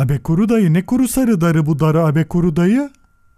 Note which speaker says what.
Speaker 1: Abe kuru dayı ne kuru sarı darı bu darı abe kuru dayı?